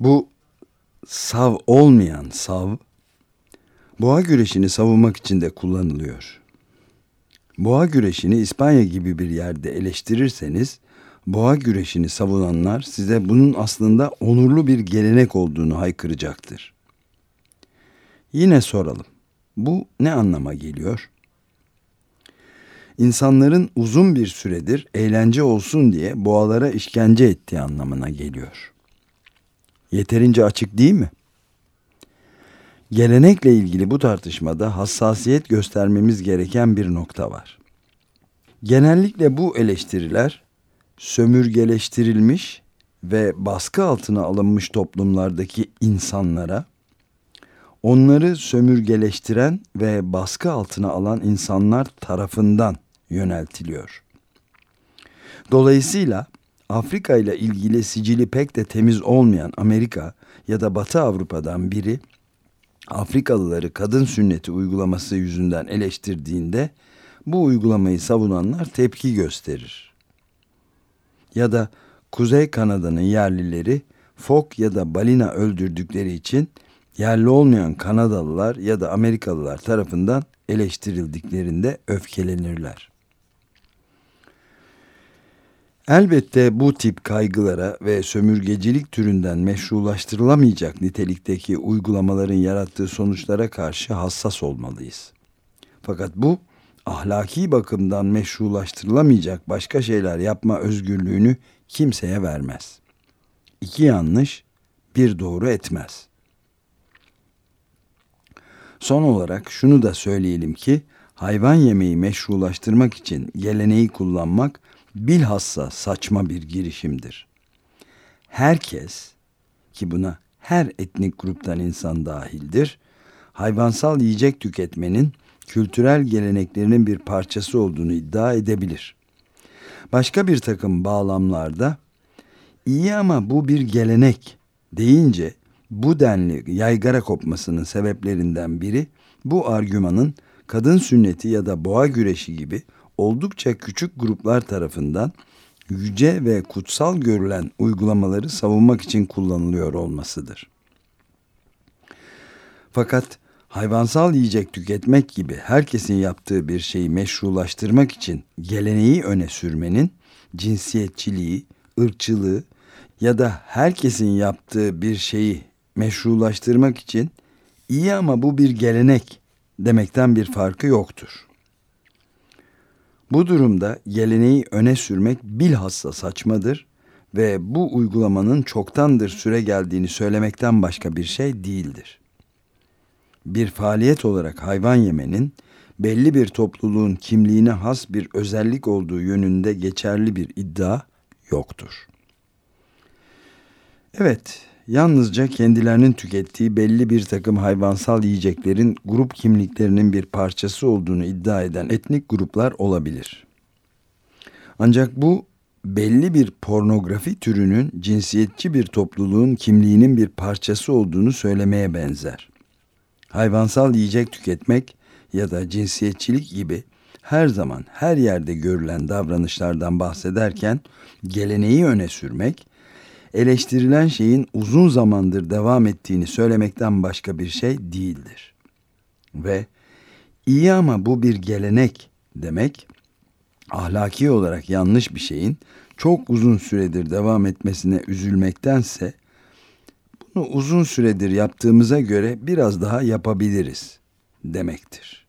Bu sav olmayan sav, boğa güreşini savunmak için de kullanılıyor. Boğa güreşini İspanya gibi bir yerde eleştirirseniz, boğa güreşini savunanlar size bunun aslında onurlu bir gelenek olduğunu haykıracaktır. Yine soralım. Bu ne anlama geliyor? İnsanların uzun bir süredir eğlence olsun diye boğalara işkence ettiği anlamına geliyor. Yeterince açık değil mi? Gelenekle ilgili bu tartışmada hassasiyet göstermemiz gereken bir nokta var. Genellikle bu eleştiriler sömürgeleştirilmiş ve baskı altına alınmış toplumlardaki insanlara, onları sömürgeleştiren ve baskı altına alan insanlar tarafından yöneltiliyor. Dolayısıyla Afrika ile ilgili sicili pek de temiz olmayan Amerika ya da Batı Avrupa'dan biri Afrikalıları kadın sünneti uygulaması yüzünden eleştirdiğinde bu uygulamayı savunanlar tepki gösterir. Ya da Kuzey Kanada'nın yerlileri fok ya da balina öldürdükleri için yerli olmayan Kanadalılar ya da Amerikalılar tarafından eleştirildiklerinde öfkelenirler. Elbette bu tip kaygılara ve sömürgecilik türünden meşrulaştırılamayacak nitelikteki uygulamaların yarattığı sonuçlara karşı hassas olmalıyız. Fakat bu ahlaki bakımdan meşrulaştırılamayacak başka şeyler yapma özgürlüğünü kimseye vermez. İki yanlış bir doğru etmez. Son olarak şunu da söyleyelim ki hayvan yemeği meşrulaştırmak için geleneği kullanmak bilhassa saçma bir girişimdir. Herkes ki buna her etnik gruptan insan dahildir, hayvansal yiyecek tüketmenin kültürel geleneklerinin bir parçası olduğunu iddia edebilir. Başka bir takım bağlamlarda iyi ama bu bir gelenek deyince bu denli yaygara kopmasının sebeplerinden biri bu argümanın kadın sünneti ya da boğa güreşi gibi oldukça küçük gruplar tarafından yüce ve kutsal görülen uygulamaları savunmak için kullanılıyor olmasıdır. Fakat hayvansal yiyecek tüketmek gibi herkesin yaptığı bir şeyi meşrulaştırmak için geleneği öne sürmenin cinsiyetçiliği, ırkçılığı ya da herkesin yaptığı bir şeyi meşrulaştırmak için iyi ama bu bir gelenek demekten bir farkı yoktur. Bu durumda geleneği öne sürmek bilhassa saçmadır ve bu uygulamanın çoktandır süre geldiğini söylemekten başka bir şey değildir. Bir faaliyet olarak hayvan yemenin belli bir topluluğun kimliğine has bir özellik olduğu yönünde geçerli bir iddia yoktur. Evet, yalnızca kendilerinin tükettiği belli bir takım hayvansal yiyeceklerin grup kimliklerinin bir parçası olduğunu iddia eden etnik gruplar olabilir. Ancak bu belli bir pornografi türünün cinsiyetçi bir topluluğun kimliğinin bir parçası olduğunu söylemeye benzer. Hayvansal yiyecek tüketmek ya da cinsiyetçilik gibi her zaman her yerde görülen davranışlardan bahsederken geleneği öne sürmek eleştirilen şeyin uzun zamandır devam ettiğini söylemekten başka bir şey değildir. Ve iyi ama bu bir gelenek demek ahlaki olarak yanlış bir şeyin çok uzun süredir devam etmesine üzülmektense bunu uzun süredir yaptığımıza göre biraz daha yapabiliriz demektir.